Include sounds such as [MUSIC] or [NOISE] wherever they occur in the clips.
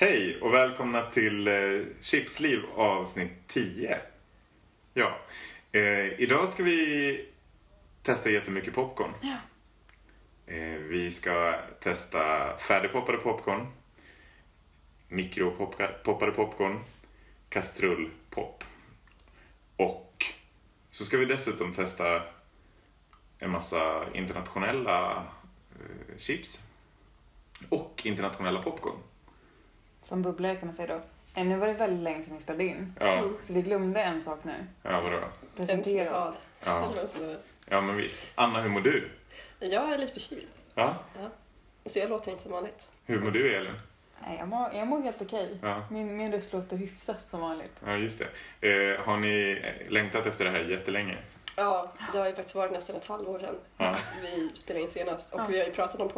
Hej och välkomna till eh, Chipsliv avsnitt 10. Ja, eh, idag ska vi testa jättemycket popcorn. Ja. Eh, vi ska testa färdigpoppade popcorn, mikropoppade popcorn, kastrullpop. Och så ska vi dessutom testa en massa internationella eh, chips och internationella popcorn. Som bubblare kan man säga då. Eh, Nu var det väldigt länge sedan vi spelade in. Ja, Så vi glömde en sak nu. ja vadå? Presentera oss. Ja. Ja, men visst. Anna, hur mår du? Jag är lite förkyld, Ja, så jag låter inte som vanligt. hur mår du Elin? Nej, jag, mår, jag mår helt okej. Ja, Min, min röst låter hyfsat som vanligt. ja just det. Eh, har ni längtat efter det här jättelänge? Ja, det har ju faktiskt varit nästan ett halvår sedan Ja. vi spelade in senast. Och Ja. vi har ju pratat om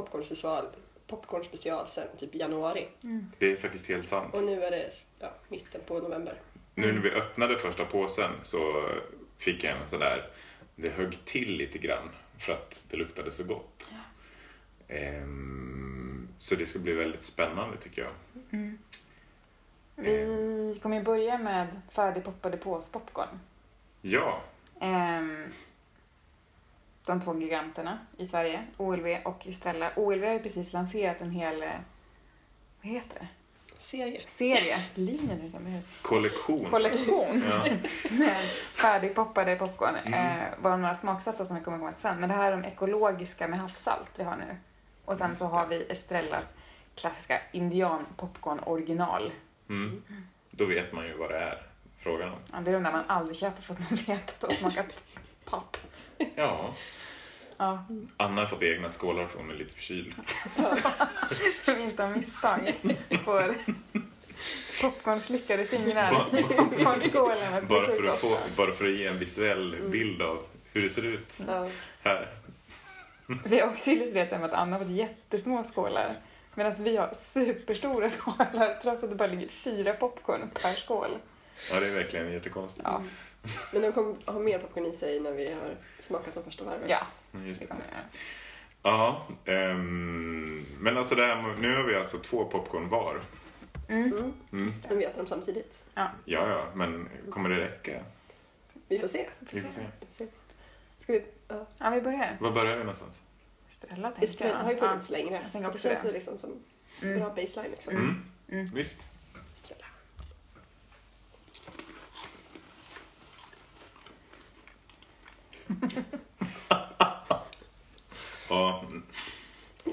popcornspecial, popcornspecial sedan typ januari. Mm. Det är faktiskt helt sant. Och nu är det ja, mitten på november. Nu när vi öppnade första påsen så fick jag en sådär, det högg till lite grann för att det luktade så gott. Ehm, så det ska bli väldigt spännande tycker jag. Mm. Vi kommer ju börja med färdigpoppade påspopcorn. Ja, Ehm, de två giganterna i Sverige, OLV och Estrella. OLV har ju precis lanserat en hel, eh, vad heter det? Serie. Serie, linje tänkte jag, men kollektion. kollektion Ja. [LAUGHS] med färdigpoppade popcorn. Mm. Eh, bara några smaksatta som vi kommer komma till sen. Men det här är de ekologiska med havssalt vi har nu. Och sen så har vi Estrellas klassiska indianpopcorn original. Mm. Då vet man ju vad det är frågan om. Ja, det är de där man aldrig köper för att man vet att de har smakat papp. Ja, Ja, Anna har fått egna skålar för hon är lite förkyld. [LAUGHS] som inte av misstag får popcornslickade fingrar i popcornskålen. Bara för, att få, bara för att ge en visuell Mm. bild av hur det ser ut Ja. här. Vi har också illustrerat det med att Anna har fått jättesmå skålar. Medan vi har superstora skålar trots att det bara ligger fyra popcorn per skål. Ja, det är verkligen jättekonstigt. Ja, Men de kommer ha mer popcorn i sig när vi har smakat de första varven. ja Mm, Just det det. jag. Ja, ehm, men alltså det här, nu har vi alltså två popcorn var. Mm. Mm. Mm. Men vi äter dem samtidigt. Ja, ja, men kommer det räcka? Vi får se. Vi får se. Vi får se. Ska vi... Ja. Ja, vi börjar. Var börjar vi någonstans? Estrella tänker jag. Estrella har ju funnits längre. jag Så det känns det. liksom som Mm. bra baseline. Liksom. Mm. Mm. Visst. Estrella. Ja,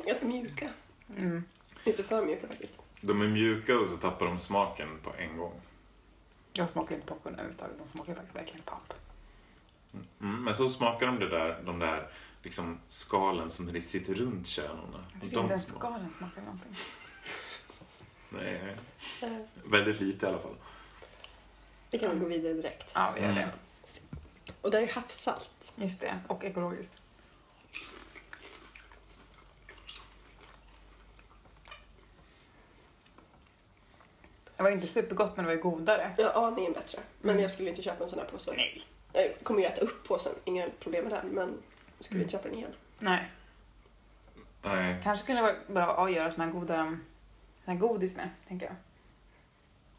Ganska mjuka. Mm. Inte för mjuka faktiskt. de är mjuka och så tappar de smaken på en gång. Jag smakar inte popcorn överhuvudtaget. De smakar faktiskt verkligen papp. Mm, men så smakar de det där, de där liksom skalen som sitter runt kärnorna. Jag tycker De inte ens smak- skalen smakar någonting. Nej, Eh, väldigt lite i alla fall. Vi kan väl gå vidare direkt. Ja, vi gör Mm. det. Och där är havssalt. Just det. Och ekologiskt. Det var inte supergott men det var ju godare. Ja, aningen bättre. Men Mm. jag skulle inte köpa en sån här påse. Nej. Jag kommer ju äta upp påsen, inga problem med det. Men jag skulle Mm. inte köpa den igen. Nej. Nej, Kanske skulle det vara bra att göra såna här goda såna här godis med, tänker jag.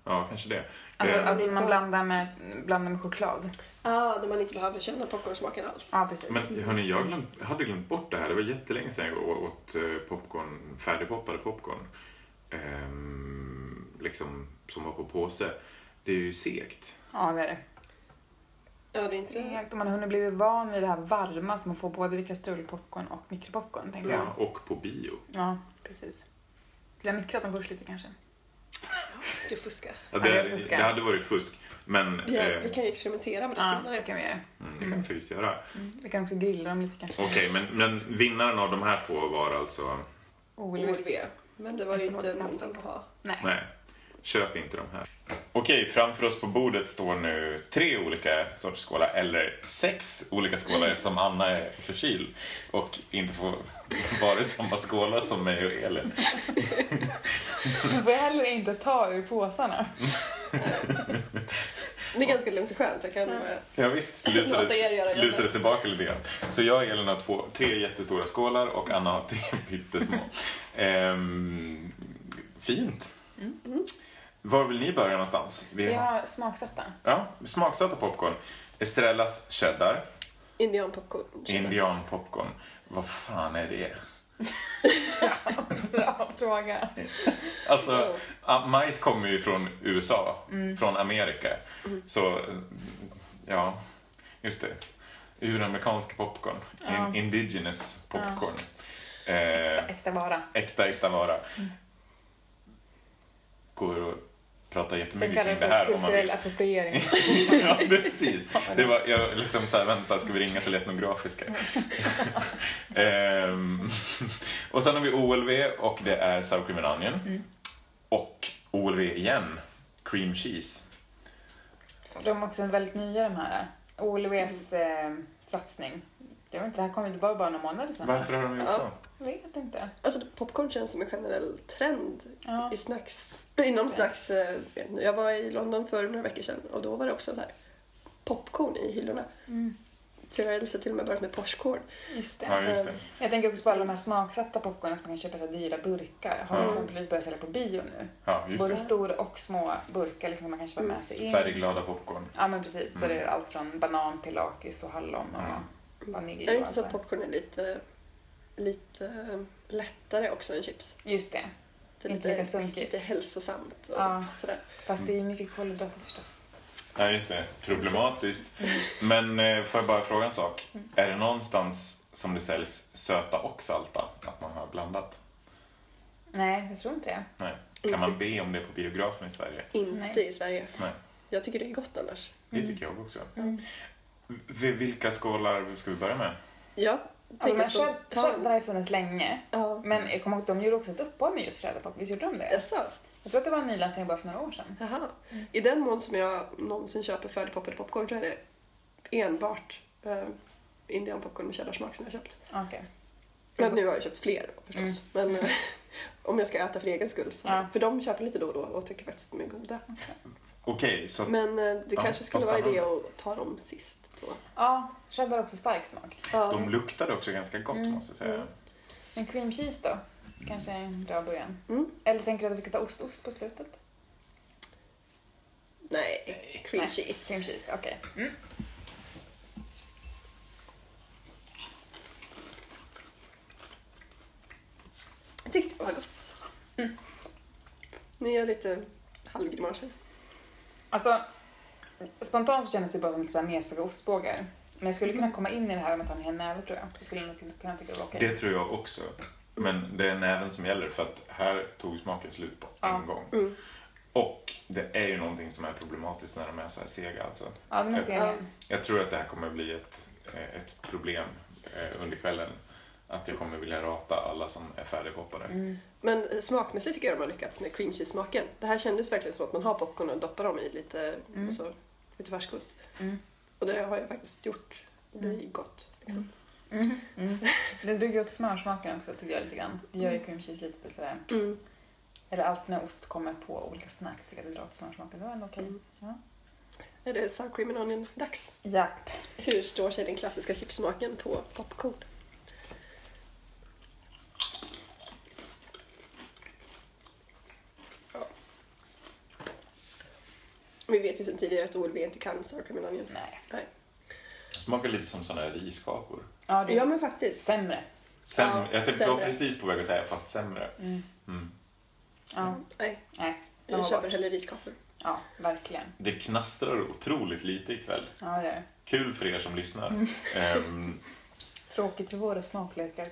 Ja kanske det. Alltså, Eh, alltså man blandar med, blandar med choklad. Ah, där man inte behöver känna popcornsmaken alls. Ja, precis. Men hörni, jag, glöm, jag hade glömt bort det här. Det var jättelänge sedan jag åt eh, popcorn, färdigpoppade popcorn. Ehm, liksom, som var på påse. Det är ju segt. Ja, det är det. Ja, det är inte... Segt. Och man har hunnit bli van vid det här varma som man får både vid kastrullpopcorn och mikropopcorn, tänker jag. Ja, och på bio. Ja, precis. Skulle jag mikrat dem först lite kanske? Ska jag fuska? Ja, det det, det hade varit fusk. Men Vi, eh, vi kan ju experimentera med det Ja, det senare. kan vi göra. mm, det kan vi faktiskt göra. Mm. Vi kan också grilla dem lite kanske. Okej, men, men vinnaren av de här två var alltså... OLV. Men det var ju inte havssalt. att ha. Nej. Nej, köp inte de här. Okej, framför oss på bordet står nu tre olika sorters skålar, eller sex olika skålar eftersom Anna är förkyld och inte får [LAUGHS] vara i samma skålar som mig och Elin. Man får heller inte ta ur påsarna. [LAUGHS] Det är ganska lugnt och skönt. Jag kan Ja. visst, [LAUGHS] låta lutade, er göra lutade jobbet. tillbaka lite grann. Så jag och Elin har två, tre jättestora skålar och Anna har tre pyttesmå. Ehm, fint. Var vill ni börja någonstans? Vi Vi har, har smaksatta. ja, smaksatta popcorn. Estrellas cheddar, Indian popcorn. indian popcorn. Vad fan är det? [LAUGHS] Bra fråga. Alltså, majs kommer ju från USA, från Amerika. Så, ja, just det. Uramerikansk popcorn. Ja. In, indigenous popcorn. Eh, Äkta vara. äkta, äkta vara. Går att prata jättemycket kring det det här om man vill. appropriering. [LAUGHS] ja, precis. Det var, jag liksom så här, vänta, ska vi ringa till etnografiska? [LAUGHS] Ehm, och sen har vi OLV och det är sour cream and onion. Och OLV igen, cream cheese. De är också väldigt nya de här. OLVs eh, satsning. Jag vet inte, det här kom ju bara, bara några månader sedan. Varför har de gjort så? Jag vet inte. Alltså popcorn känns som en generell trend Ja. i snacks, inom snacks. eh, Jag var i London för några veckor sedan och då var det också så här popcorn i hyllorna. Mm. Så jag har till och med börjat med Porscorn. Just. Ja, just det. Jag tänker också på alla de här smaksatta popcornen som man kan köpa så dyra burkar. Har Mm. exempelvis börjat sälja på bio nu. Ja, just Både det. stora och små burkar liksom man kan köpa med sig in. Färgglada popcorn. Ja men precis. Så Mm. det är allt från banan till lakris och hallon och Mm. vanilj Är det inte så att popcorn är lite, lite lättare också än chips? Just det. Det är Inte lite, lika sunkigt. lite hälsosamt och Ja. sådär. Fast det är mycket kolhydrater förstås. Ja, just det. Problematiskt. Men eh, får jag bara fråga en sak? Är det någonstans som det säljs söta och salta? Att man har blandat? Nej, jag tror inte det. Nej. Kan man be om det på biografen i Sverige? Inte Nej. i Sverige. Nej. Jag tycker det är gott annars. Det tycker jag också. Mm. V- Vilka skålar ska vi börja med? Jag Alltså, tänker men cheddar spontant. har ju funnits länge. Ja. Men jag kommer ihåg att de gjorde också ett uppehåll med just cheddarpop. Visst gjorde de det? Jaså? Jag tror att det var en nylansering bara för några år sedan. Jaha. I den mån som jag någonsin köper färdigpoppade popcorn så är det enbart eh, indian popcorn med cheddarsmak som jag har köpt. Okej. Men nu har jag köpt fler förstås. Men eh, [LAUGHS] om jag ska äta för egen skull. Så, Ja. För de köper lite då och då och tycker faktiskt att de är goda. Okej, så Men eh, det Ja, kanske skulle vara idé att ta dem sist Ja, cheddar har också stark smak. Ja. de luktade också ganska gott Mm. måste jag säga. Mm. Men cream cheese då? Kanske är en bra början. Mm. Eller tänker du att vi kan ta ost, ost på slutet? Nej, cream Nej, cheese. Cream cheese, okej. Mm. Jag tyckte det var gott. Ni gör lite halvgrimaser. Alltså, spontant så kändes det bara som lite mesiga ostbågar. Men jag skulle kunna komma in i det här om jag tar en hel näve tror jag. Så skulle jag nog kunna tycka det var okej. Det tror jag också. Men det är näven som gäller för att här tog smaken slut på en Ja. gång. Mm. Och det är ju någonting som är problematiskt när de är så här sega alltså. Ja, den är Ja. sega. Jag tror att det här kommer bli ett, eh, ett problem eh, under kvällen. Att jag kommer vilja rata alla som är färdigpoppade. Mm. Men eh, smakmässigt tycker jag de har lyckats med cream cheese-smaken. Det här kändes verkligen som att man har popcorn och doppar dem i lite, Mm. alltså, lite färskost. Mm. Och det har jag faktiskt gjort. Det är gott. Liksom. Mm. Mm. Det drog åt smörsmaken också tycker jag lite grann. Det gör ju cream cheese lite sådär. Mm. Eller allt när ost kommer på olika snacks tycker jag det drar åt smörsmaken. Det var ändå okej. Mm. Ja. Är det sour cream and onion dags? Japp. Hur står sig den klassiska chipsmaken på popcorn? Vi vet ju sedan tidigare att OLV inte kan sour cream and onion. Nej. Smakar lite som sådana här riskakor. Ja, det Ja men faktiskt. sämre. Sämre. Ja, jag tänkte sämre. precis på väg att säga fast sämre. Mm. Mm. Ja. Nej, Nej. de jag köper bort. hellre riskakor. Ja, verkligen. Det knastrar otroligt lite ikväll. Ja, det är det. Kul för er som lyssnar. Mm. Ehm, Tråkigt för våra smaklökar.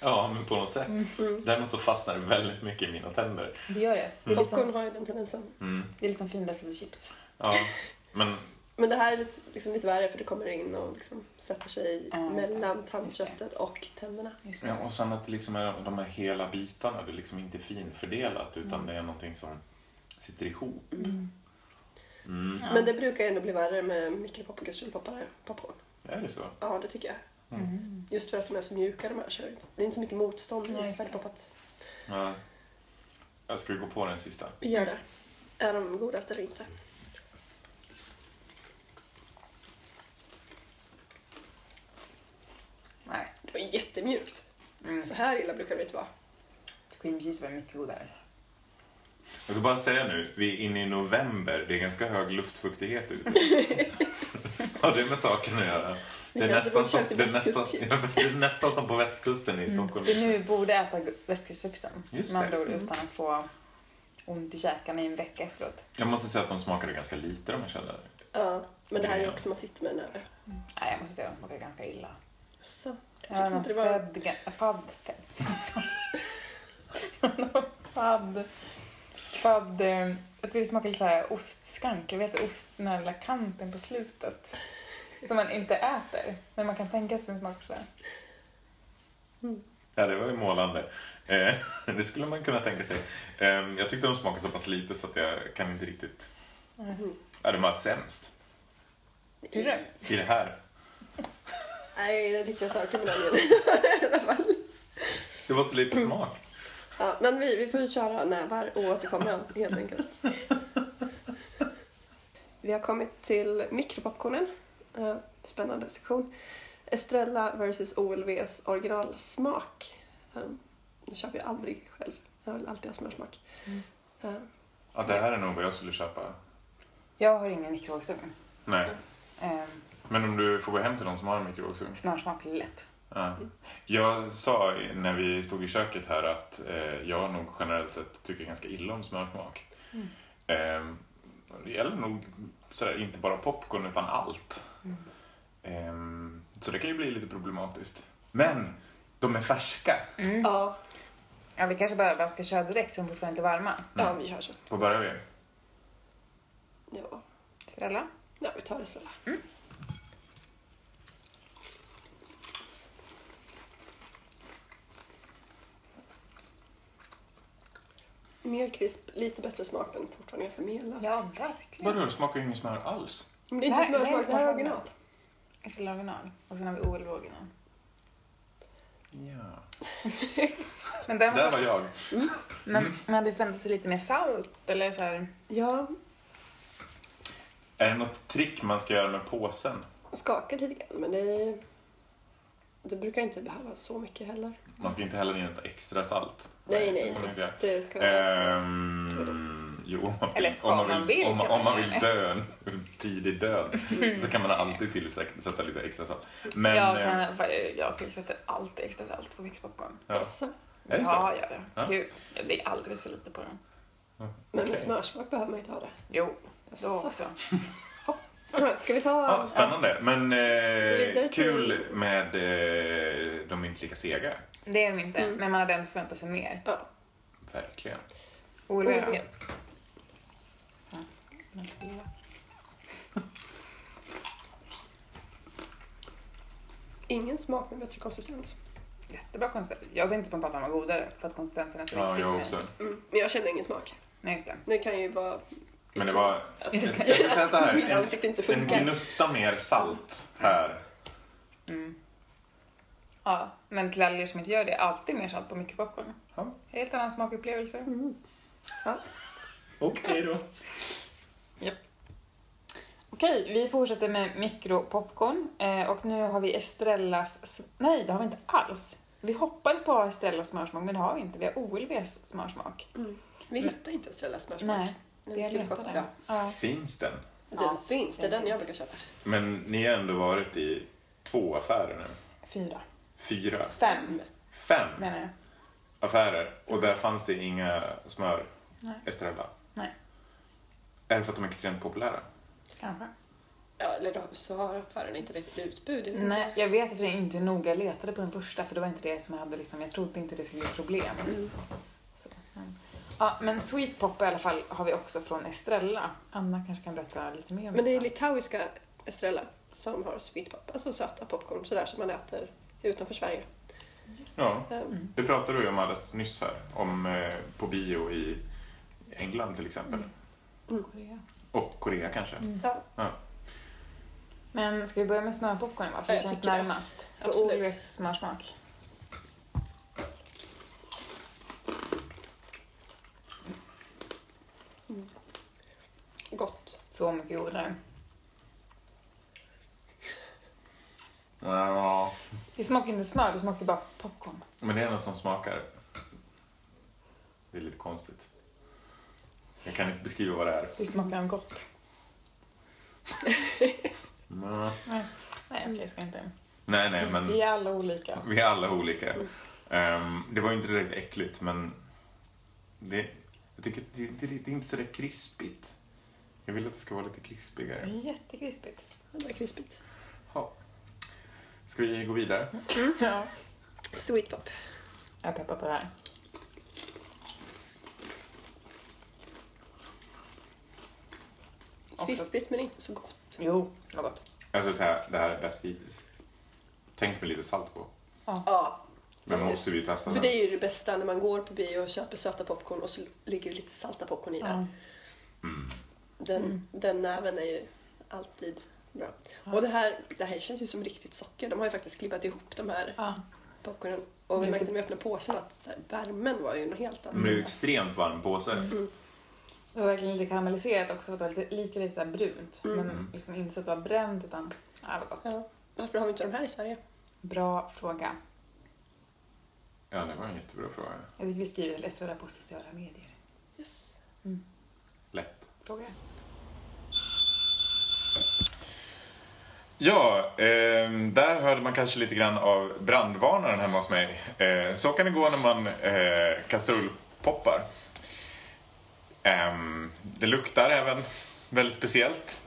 Ja, men på något sätt. Mm. Däremot så fastnar det väldigt mycket i mina tänder. Det gör det. Mm. Popcorn liksom, har ju den tendensen. Mm. det är liksom finare chips. Ja, men Men det här är lite, liksom lite värre för det kommer in och liksom sätter sig det. mellan tandköttet och tänderna. Just det. Ja, och sen att det liksom är de här hela bitarna, det är liksom inte finfördelat utan Mm. det är någonting som sitter ihop. Mm. Mm. Ja. Men det brukar ändå bli värre med mikropop och popcorn. Är det så? Ja, det tycker jag. Mm. Just för att de är så mjuka de här är det är inte så mycket motstånd i färdigpoppat. Ja. Jag ska vi gå på den sista? Vi gör det. Är de godast eller inte? Nej. Det var jättemjukt. Mm. Så här illa brukar det inte vara. Cream cheese var mycket godare. Jag ska bara säga nu, vi är inne i november. Det är ganska hög luftfuktighet ute. [LAUGHS] Har det med saken att göra? Det är, nästan som, det, är nästan, [LAUGHS] det är nästan som på västkusten i Stockholm. Det är nu borde äta västkustschuxen. Just Med andra ord utan att få ont i käkarna i en vecka efteråt. Jag måste säga att de smakade ganska lite de här källorna. Ja, men det här är också man sitter med en näve. Nej, jag måste säga att de smakar ganska illa. Så. Jag någon inte det var... Fadd... Fadd... Fadd... Jag tycker det smakar lite såhär ostskank. Jag vet ost, den här lilla kanten på slutet. Som man inte äter. Men man kan tänka sig den smakar sådär. Ja, det var ju målande. Eh, [LAUGHS] det skulle man kunna tänka sig. Eh, jag tyckte de smakade så pass lite så att jag kan inte riktigt... Mm. Ja, de var sämst Hur är det? i det här. [LAUGHS] Nej, det tyckte jag sa kriminalien i alla fall. Det var så lite smak. Ja, men vi, vi får ju köra nävar och återkomma helt enkelt. [LAUGHS] Vi har kommit till mikropopcornen. Eh, Spännande sektion. Estrella versus OLVs originalsmak. Eh, Nu köper jag aldrig själv. Jag vill alltid ha smörsmak. Mm. Eh, Ja, det här är nog vad jag skulle köpa. Jag har ingen mikrovågsugn. Nej. Eh, Men om du får gå hem till någon som har en mikrovågsugn. smörsmak lätt. Ja. Jag sa när vi stod i köket här att eh, jag nog generellt sett tycker ganska illa om smörsmak. Mm. Eh, det gäller nog sådär, inte bara popcorn utan allt. Mm. Eh, så det kan ju bli lite problematiskt. Men de är färska. Mm. Ja, Ja, vi kanske bara, bara ska köra direkt så de fortfarande inte är varma. ja, vi kör så. Vad börjar vi? Ja, Estrella? ja vi tar Estrella. Mer krisp, lite bättre smak men fortfarande ganska menlös. Ja, verkligen. Vadå, det smakar ju inget smör alls. Men det är inte smörsmak, det här är original. Estrella original. Och sen har vi OLV original. Ja. [LAUGHS] Men den Där var jag. Men man hade förväntat sig lite mer salt eller så här. Ja, Är det något trick man ska göra med påsen? skakar lite grann men det, det brukar inte behöva så mycket heller. Man ska inte hälla in ett extra salt. Nej, det nej, ska man inte göra. Det ska vara Ehm, jo, om man vill, Eller ska om man man vill, vill om, man- om man vill dö en tidig död så kan man alltid tillsätta lite extra salt. Men, jag, eh, kan, jag tillsätter alltid extra salt på mikropopcorn. ja. Jaså? Är det så? Ja, ja, ja. Ja. Gud, det är alldeles för lite på den. Men med smörsmak behöver man inte ha det. Jo, då också. [LAUGHS] Ska vi ta... Ja, spännande. Men eh, till- kul med eh, de är inte lika sega. Det är de inte, Mm. men man hade ändå förväntat sig mer. Ja, Verkligen. Ja. Ingen smak med bättre konsistens. Jättebra konsistens. Jag tänkte spontant att den var godare för att konsistensen är så Ja, viktig för jag mig. också. Mm. Men jag känner ingen smak. Nej, just det. Det kan ju vara... Men det var, Att jag ska säga så här, [LAUGHS] mitt en, ansikte inte en funkar. gnutta mer salt här. Mm. Ja, men till alla er som inte gör det, alltid mer salt på mikropopcorn. Ja. Helt annan smakupplevelse. Mm. Okej då. Okej, vi fortsätter med mikropopcorn eh, och nu har vi Estrellas... Nej, det har vi inte alls. Vi hoppades på Estrellas smörsmak, men det har vi inte. Vi har OLVs smörsmak. Mm. Vi hittar inte Estrella smörsmak. Nej, vi har skulle letat kolla den. Ja. Finns den? Den Ja, finns, det är den jag brukar köpa. Men ni har ändå varit i två affärer nu. Fyra. Fyra. Fem, Fem menar jag. affärer. Och där fanns det inga smör Nej. Estrella. Nej. Är det för att de är extremt populära? Kanske. Ja, eller då, så har affären inte det sitt utbud. jag Nej, jag vet att jag inte noga letade på den första, för det var inte det som jag hade liksom, jag trodde inte det skulle bli problem. Mm. Så, men. Ja, men Sweet Pop i alla fall har vi också från Estrella. Anna kanske kan berätta lite mer om Men det är litauiska Estrella som har sweet pop, alltså söta popcorn sådär som man äter utanför Sverige. Ja. Ehm, Mm. Det pratade du ju om alldeles nyss här. Om eh, på bio i England till exempel. Mm. Korea. Och Korea kanske. Mm. Ja, Men ska vi börja med smörpopcorn va? För det Jag känns tycker det. närmast. Så. OLVs smörsmak. gott. Så mycket godare. Ja, Det smakar inte smör, det smakar bara popcorn. men det är något som smakar. Det är lite konstigt. Jag kan inte beskriva vad det är. Det smakar gott. Mm. Nej, nej okej, jag ska inte. Nej, nej, men Vi är alla olika. vi är alla olika. Ehm, det var ju inte direkt äckligt, men det, jag tycker det, det, det är inte sådär krispigt. Jag vill att det ska vara lite krispigare. jättekrispigt. Det var krispigt. Ja. Ska vi gå vidare? Ja. Sweet pop. Jag peppar på det här. Krispigt men inte så gott. Jo, det var gott. Alltså så här, det här är bäst hittills. Tänk med lite salt på. Ja. Men faktiskt. måste vi testa För det är ju det bästa när man går på bio och köper söta popcorn och så ligger det lite salta popcorn i Ja. där. Mm. Den, Mm. den näven är ju alltid bra. Ja. Och det här, det här känns ju som riktigt socker. De har ju faktiskt klibbat ihop de här Ja. popcornen. Och vi märkte när vi öppnade påsen att så här, värmen var ju något helt annat. Men det är ju extremt varm påse. Mm. Det var verkligen lite karamelliserat också, för att det var lite, lite, lite så här brunt. Mm. Men liksom inte så att det var bränt, utan ja, det var gott. Ja. Varför har vi inte de här i Sverige? Bra fråga. Ja, det var en jättebra fråga. Jag tycker vi skriver till Estrella på sociala medier. Yes. Lätt. Fråga. Ja, ehm, där hörde man kanske lite grann av brandvarnaren hemma hos mig. Eh, så kan det gå när man eh, kastrullpoppar. Ehm, det luktar även väldigt speciellt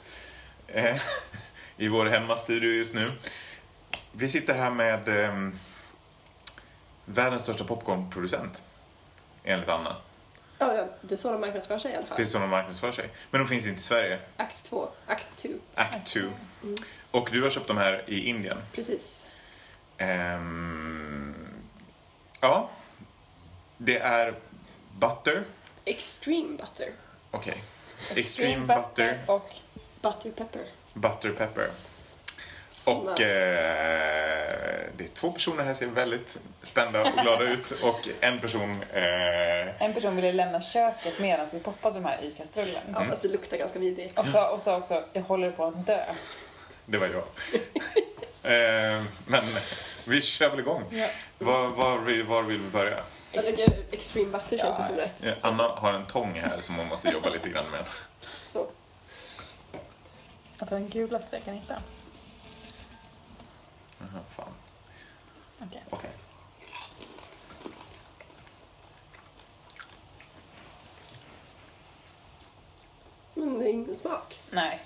eh, [LAUGHS] i vår hemmastudio just nu. Vi sitter här med ehm, världens största popcornproducent, enligt Anna. Ja, ja, det är så de marknadsför sig i alla fall. Det är så de marknadsför sig. Men de finns inte i Sverige. Akt 2, akt 2. Act 2. Mm. Och du har köpt de här i Indien. Precis. Ehm, ja, det är butter. Extreme butter. Okej. Extreme butter, och Butter pepper. butter pepper. Och eh, det är två personer här som ser väldigt spända och glada ut [LAUGHS] och en person eh, en person ville lämna köket medan vi poppade de här i kastrullen. Ja, fast det luktar ganska vidrigt. Och sa och sa också, jag håller på att dö. Det var jag. eh, men vi kör väl igång. Ja. Var, var, var vill vi börja? Jag tycker extreme butter känns Ja. som rätt. Anna har en tång här som hon måste jobba lite grann med. Så. Jag tar den gulaste jag kan hitta. Jaha, fan. Okej. Okej. Men det är ingen smak. Nej.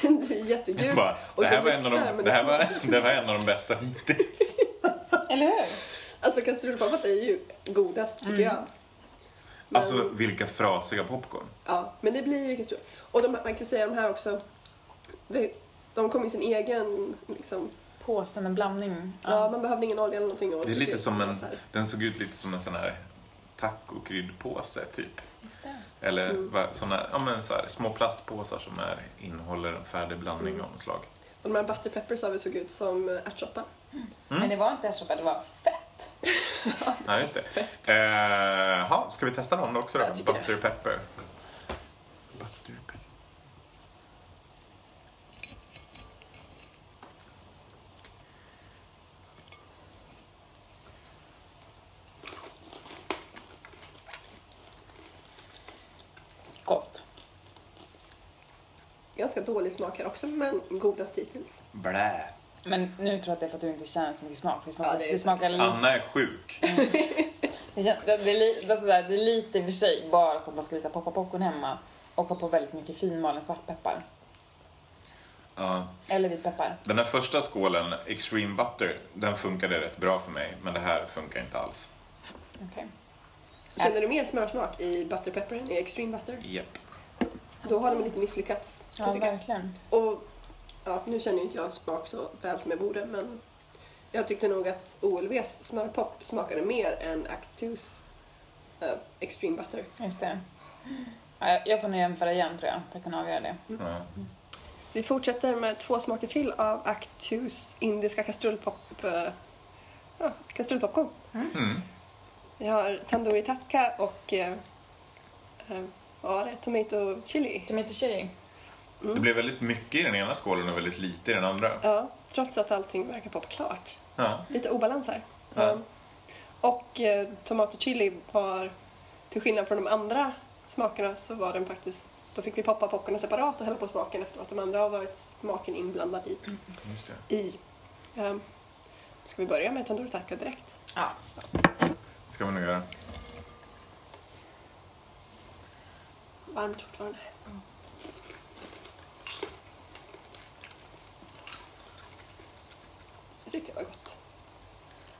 [LAUGHS] det är jättegult. Bara, det, här det var en av luktar, de, det, här det var, det var en av de bästa hittills. Eller hur? Alltså kastrullpoppat är ju godast tycker Mm. jag. Men, Alltså vilka frasiga popcorn. ja, men det blir ju kastrull. Och de, man kan säga de här också. De kom i sin egen liksom. Påsen med blandning. Ja, man behövde ingen olja eller någonting. och Det är så lite som en, så här. den såg ut lite som en sån här tacokryddpåse typ. Just det. Eller Mm. va- såna, ja, men så här, små plastpåsar som är, innehåller en färdig blandning Mm. av något slag. Och de här butter peppers har vi såg ut som ärtsoppa. Mm. Men det var inte ärtsoppa, det var fett. Ja, just det. Eh, ha, ska vi testa dem då också då? Det. Butter pepper. Butter pepper. Gott. Ganska dålig smak här också, men godast hittills. Blä. Men nu tror jag att det är för att du inte känner så mycket smak. Det smakar, Ja, det är det smakar lite... Anna är sjuk. [LAUGHS] Det, kän- det, är det, är sådär, det är lite i och för sig bara som att man skulle så här, poppa popcorn hemma och ha på väldigt mycket finmalen svartpeppar. Ja. Eller vitpeppar. Den här första skålen, Extreme Butter, den funkade rätt bra för mig. Men det här funkar inte alls. Okej. Känner du mer smörsmak i butter pepperen, i extreme butter? Japp. Då har de lite misslyckats. Ja, verkligen. Och ja, nu känner ju inte jag smak så väl som jag borde, men jag tyckte nog att OLVs smörpop smakade mer än Act 2s eh, extreme butter. Just det. Ja, jag- får nog jämföra igen tror jag, för att kunna avgöra det. Ja. Vi fortsätter med två smaker till av Act 2s indiska kastrullpop, ja, kastrullpopcorn. Mm. Vi har tandoori tatka och eh, vad var det? Tomato chili. Tomato chili. Det blev väldigt mycket i den ena skålen och väldigt lite i den andra. Ja, trots att allting verkar popklart. Ja. Lite obalans här. Ja. Um, och eh, tomat och chili var, till skillnad från de andra smakerna så var den faktiskt då fick vi poppa popcornen separat och hälla på smaken efteråt. De andra har varit smaken inblandad i. Just det. i. Um, ska vi börja med tandoori takka direkt? Ja. ska vi nog göra. Varmt fortfarande. Det tyckte jag var gott.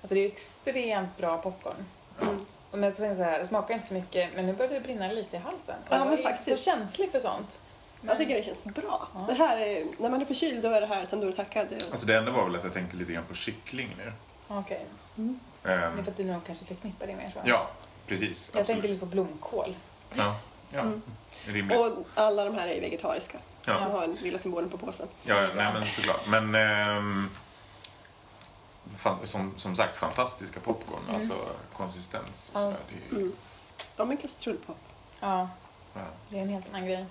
Alltså det är extremt bra popcorn. Mm. Och men jag så här, det smakar inte så mycket men nu börjar det brinna lite i halsen. Ja, jag men är faktiskt. så känslig för sånt. Jag tycker det känns bra. Ja. Det här är, när man är förkyld då är det här tandoori takka. Det, Alltså det enda var väl att jag tänkte lite grann på kyckling nu. Okej, mm. det är för att du nog kanske förknippar det mer så. ja, precis. Jag tänkte absolut. lite på blomkål. Ja, ja. Mm. rimligt. Och alla de här är vegetariska. De Ja, har den lilla symbolen på påsen. ja, ja, nej men såklart. Men fan, som, som sagt, fantastiska popcorn. Mm. Alltså konsistens och Ja. sådär. Ju- Mm. Ja, men kastrullpop. Ja, ja. det är en helt annan grej.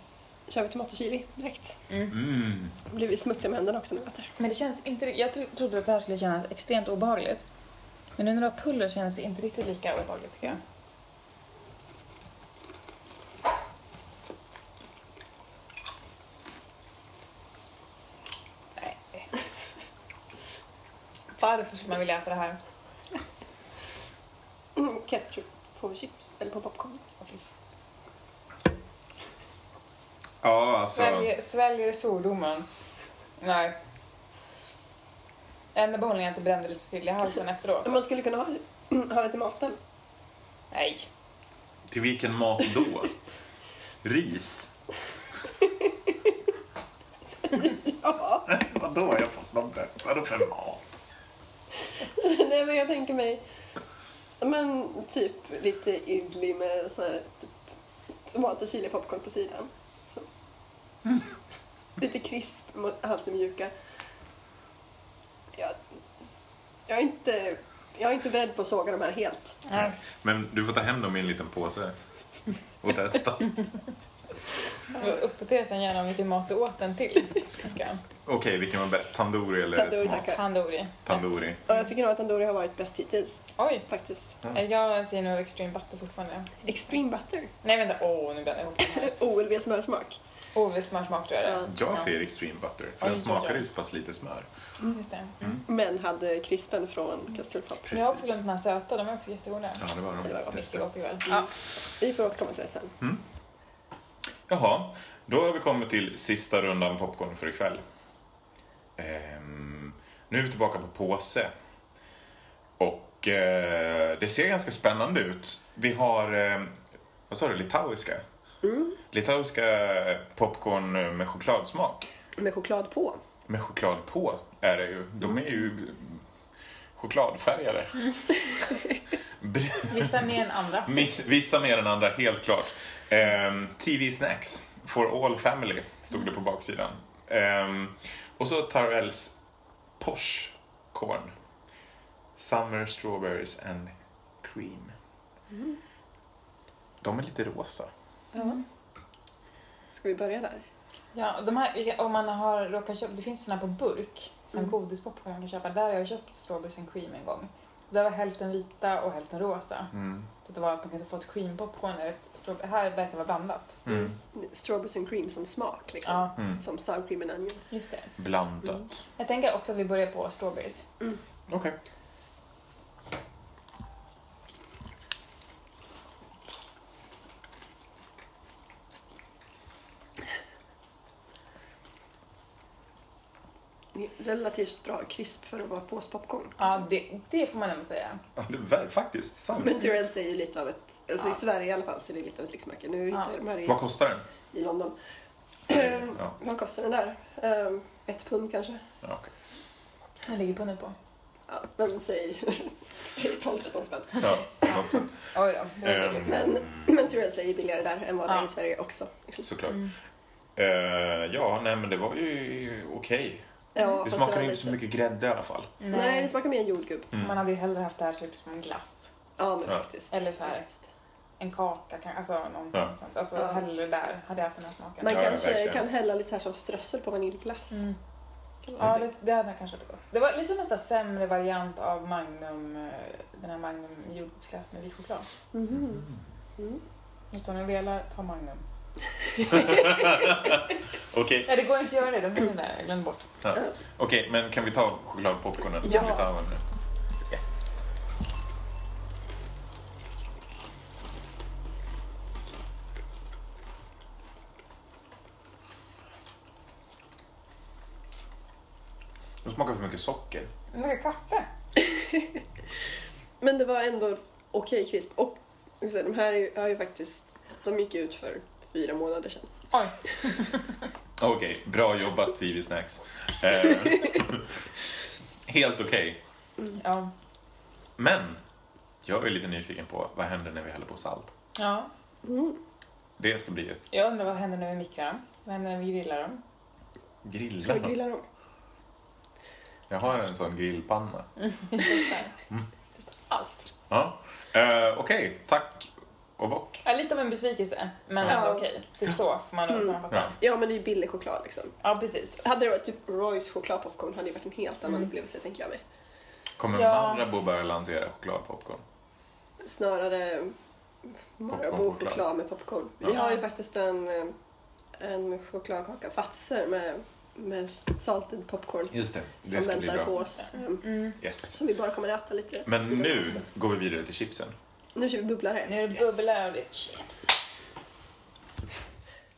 Kör vi tomat och chili direkt. Mm. Mm. Blir vi smutsiga med händerna också när vi äter. Men det känns inte, jag tro- trodde att det här skulle kännas extremt obehagligt. Men nu när du har puller känns det inte riktigt lika obehagligt tycker jag. Varför skulle man vilja äta det här? Mm, ketchup på chips eller på popcorn. Ja, alltså. Sväljer, sväljer svordomen. Nej. Enda behållningen är att det brände lite till i halsen efteråt. Men Man skulle kunna ha, [CLEARS THROAT] ha det till maten. Nej. Till vilken mat då? Ris? [LAUGHS] Ja. [LAUGHS] Vadå? Jag fattar inte. Vadå för mat? [LAUGHS] Nej men jag tänker mig, men typ lite idli med så här, typ, tomat och chili popcorn på sidan. Så. [LAUGHS] Lite krisp, alltid mjuka. Jag, jag, är inte, jag är inte beredd på att såga de här helt. Nej. Men du får ta hem dem i en liten påse och testa. [LAUGHS] Uppdatera sen gärna om vilken mat du åt den till. Okej, vilken var bäst? Tandoori eller Tandoori, tomat? tack. Tandoori. Tandoori. Och jag tycker nog att tandoori har varit bäst hittills, Oj, faktiskt. Ja. jag säger nog extreme butter fortfarande. Extreme butter. Nej vänta, åh nu blandade jag ihop den. [LAUGHS] OLV smörsmak. OV smörsmak tror jag det är. Ja. Jag ser extreme butter, för Oj, den smakar oj. ju så pass lite smör. Just det. Mm. Men hade krispen från kastrullpop. Men jag har också glömt de här söta, de är också jättegoda. Ja, det var Det var de. gott. Just det. Jättegott ikväll. Ja. Vi får återkomma till det sen. Jaha, då har vi kommit till sista rundan popcorn för ikväll. Ehm, nu är vi tillbaka på påse. Och eh, det ser ganska spännande ut. Vi har, eh, vad sa du, litauiska? Mm. Litauiska popcorn med chokladsmak. Med choklad på. Med choklad på är det ju. De är ju chokladfärgade. Br- [LAUGHS] Vissa mer än andra. [LAUGHS] Vissa mer än andra, helt klart. Ehm, TV Snacks for all family stod det på baksidan. Ehm, och så Tarvells Posh Corn. Summer Strawberries and Cream. De är lite rosa. Ja. Ska vi börja där? Ja, de här, om man har råkat köpa, det finns såna på burk, som Mm. godispopcorn man kan köpa. Där har jag köpt strawberries and cream en gång. Där var hälften vita och hälften rosa. Mm. Så det var att man kunde få ett cream popcorn strawberry. Här verkar det vara blandat. Mm. Strawberries and cream som smak liksom. Ja, Mm. Som sour cream and onion. just det. Blandat. Jag tänker också att vi börjar på strawberries. Okej. Det Relativt bra krisp för att vara påspopcorn. Ja, det, det får man ändå säga. Ja, det är faktiskt sant. Men Durells är ju lite av ett, alltså Ja. i Sverige i alla fall så är det lite av ett lyxmärke. Nu hittar Ja. jag de här i, Vad kostar den? i London. Ja. [CLEARS THROAT] Vad kostar den där? Ehm, ett pund kanske? Ja, okej. Jag ligger pundet på. Ja, men säg, [LAUGHS] säg 12-13 spänn. ja. Oj då, billigt. Men, men Durells är ju billigare där än vad det är i Sverige också. Såklart. Mm. Eh, ja, nej men det var ju okej. Ja, Det smakade var ju inte så mycket grädde i alla fall. Nej, det smakar mer jordgubb. Mm. Man hade ju hellre haft det här typ som en glass. Ja, men Ja. faktiskt. Eller så här. En kaka, kan- alltså någonting Ja. sånt. Alltså Ja. hellre där hade jag haft den här smaken. Man kanske kan hälla lite så här som strössel på vaniljglass. Mm. Ja, det, det hade kanske varit gott. Det var lite nästan sämre variant av Magnum, eh, den här Magnum jordgubbsglass med vit choklad. Mhm. Mm. Just om ni velar, ta Magnum. [LAUGHS] Okej, Nej, det går inte att göra det. De är där. Jag glömde bort. ja. Okej, men kan vi ta chokladpopcornen? Ja. Ta den nu? Yes. De smakar för mycket socker. Det smakar kaffe. [LAUGHS] Men det var ändå okej krisp. Och så, de här är ju- har ju faktiskt, de gick ut för fyra månader sedan. Oj. [LAUGHS] Okej, bra jobbat TV Snacks. Eh, [LAUGHS] helt okej. Ja. Men jag är lite nyfiken på vad händer när vi häller på salt? ja. Mm. Det ska bli ett Jag undrar vad händer när vi mikrar dem? Vad händer när vi grillar dem? Ska vi grilla. dem? Jag har en sån grillpanna. Mm. Testar allt. Ja. Eh, Okej, tack och bock. Ja, lite av en besvikelse, men Ja. ändå okej. Typ så får man nog Mm. sammanfatta. Ja. Ja. Ja, men det är ju billig choklad liksom. precis. Hade det varit typ Royce chokladpopcorn hade det varit en helt annan Mm. upplevelse tänker jag mig. Kommer Ja. Marabou börja lansera chokladpopcorn? Snarare Marabou-choklad med popcorn. Vi Ja. har ju faktiskt en, en chokladkaka, Fatser, med, med salted popcorn Just det, som det ska bli väntar på bra. oss. eh, Mm. Yes. Som vi bara kommer att äta lite. Men nu också. går vi vidare till chipsen. Nu kör vi bubblare. Nu är det Yes. bubblar och det är chips.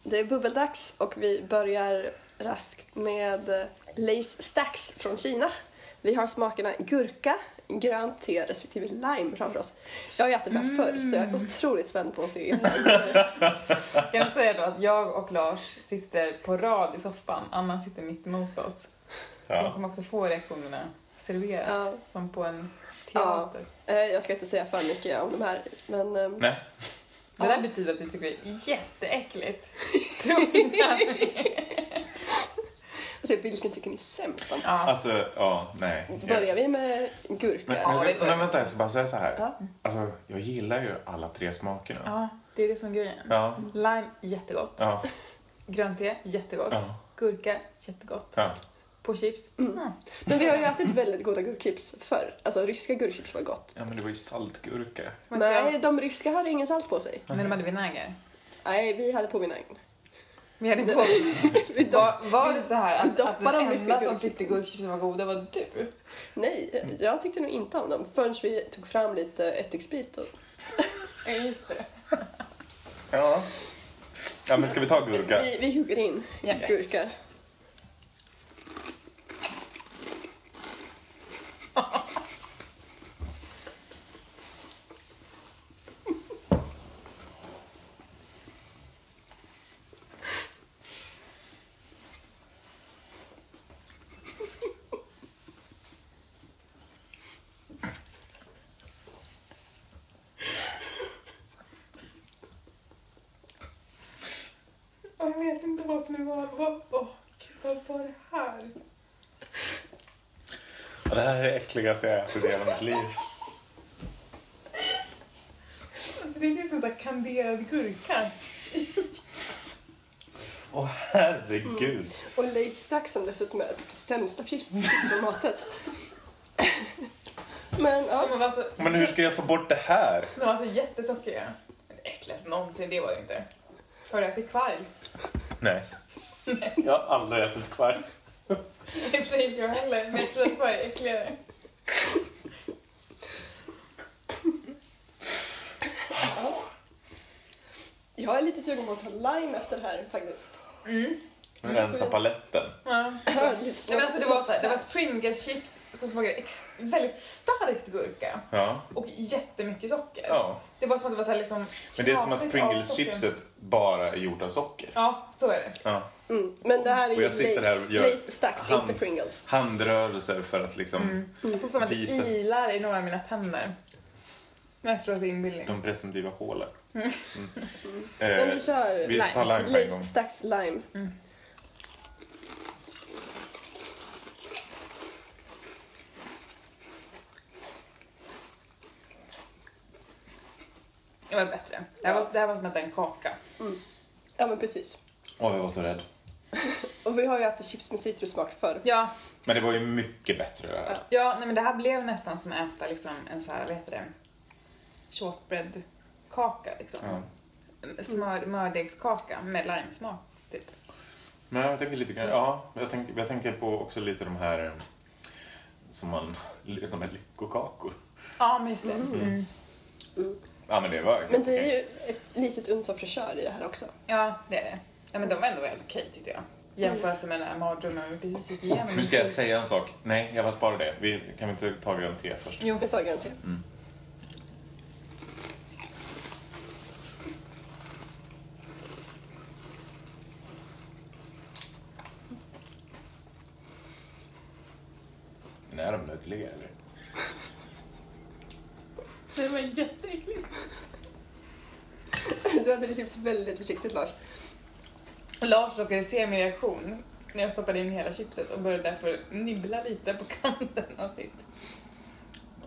Det är bubbeldags och vi börjar raskt med eh, Lace Stacks från Kina. Vi har smakerna gurka, grönt te respektive lime framför oss. Jag har ju ätit det här förr så jag är otroligt spänd på att se. [LAUGHS] Jag kan säga då att jag och Lars sitter på rad i soffan. Anna sitter mitt emot oss. Så man kommer också få reaktionerna serverat Ja. som på en teater. Eh, Jag ska inte säga för mycket om de här men eh, Nej, Det där betyder att du tycker det är jätteäckligt. [LAUGHS] Tror inte alltså, vilken tycker ni är sämst om? Ja. alltså, ja, nej. Börjar vi med gurka? Men, Ja, men, men, vänta, jag ska bara säga så här. Ja. Alltså, jag gillar ju alla tre smakerna. ja, det är det som är grejen. Ja, Lime, jättegott. ja, Grönt te, jättegott. ja. Gurka, jättegott. ja. På chips, Mm. mm. Men vi har ju ätit väldigt goda gurkchips förr. Alltså ryska gurkchips var gott. Ja, men det var ju saltgurka. Nej, de ryska hade ingen salt på sig. Men de hade vinäger. Nej, vi hade på vinägern. Vi hade på... [LAUGHS] Vi Var, var det så här att, doppa att den enda som gurkchips. tyckte gurkchipsen var goda var du? Nej, jag tyckte nog inte om dem förrän vi tog fram lite ättiksprit. Och... Ja, just det. Ja. Ja, men ska vi ta gurka? Vi, vi hugger in Ja. gurka. Jag vet inte vad som är vad. Vad, åh, gud, vad var det här? Ja, det här är det äckligaste jag ätit i hela mitt liv. Alltså, det är så här kanderad gurka. Åh herregud. Och Lace Stacks som dessutom är typ det sämsta chipsformatet. Men ja, De var alltså, Men hur ska jag få bort det här? de var alltså jättesockriga. Det äckligaste någonsin, det var det inte. Har du ätit kvarg? Nej. Jag har aldrig ätit kvarg. [LAUGHS] Och inte jag heller, men jag tror att kvarg är äckligare. jag är lite sugen på att ta lime efter det här faktiskt. Mm. Rensa paletten. Ja. Men alltså det var så här, det var ett Pringles chips som smakade ex- väldigt starkt gurka Ja. och jättemycket socker. ja. Det var som att det var så här liksom Men det är som att tjatigt av Pringles-chipset bara är gjort av socker. Ja, så är det. Ja. Mm. Men det här är Och ju jag sitter här och gör Lace Stacks, hand- inte Pringles. Handrörelser för att liksom Mm. Jag får för mig att det ilar i några av mina tänder. Men jag tror att det är inbillning. de presumtiva hålen. Mm. Men Eh, vi kör vi tar lime på en gång. Stacks lime. Det var bättre. Det här var, det här var som att äta en kaka. Ja men precis. Åh, jag var så rädd. [LAUGHS] Och vi har ju ätit chips med citrussmak förr. Ja, Men det var ju mycket bättre det här. ja nej, men det här blev nästan som att äta liksom en så här, vad heter det? Shortbread-kaka liksom. Ja. smör, mördegskaka med limesmak. Typ. Men jag tänker lite grann, ja, jag tänker, jag tänker på också lite de här eh, som man, [LAUGHS] som är lyckokakor. Ja, men just det. Mm. Mm. Mm. Ja men det var Men det är ju ett litet uns av fräschör i det här också. Ja, det är det. Ja, men de var ändå helt okej tyckte jag. Jämförelse med den här mardrömmen vi precis gick igenom. Nu ska jag säga en sak. Nej, jag vill spara det. Vi, kan vi inte ta grönt te först? Jo. Jag tar garanti. Mm. Är de mögliga eller? Det var jätteäckligt. [LAUGHS] Du hade det typ väldigt försiktigt Lars. Lars råkade se min reaktion när jag stoppade in hela chipset och började därför nibbla lite på kanten av sitt.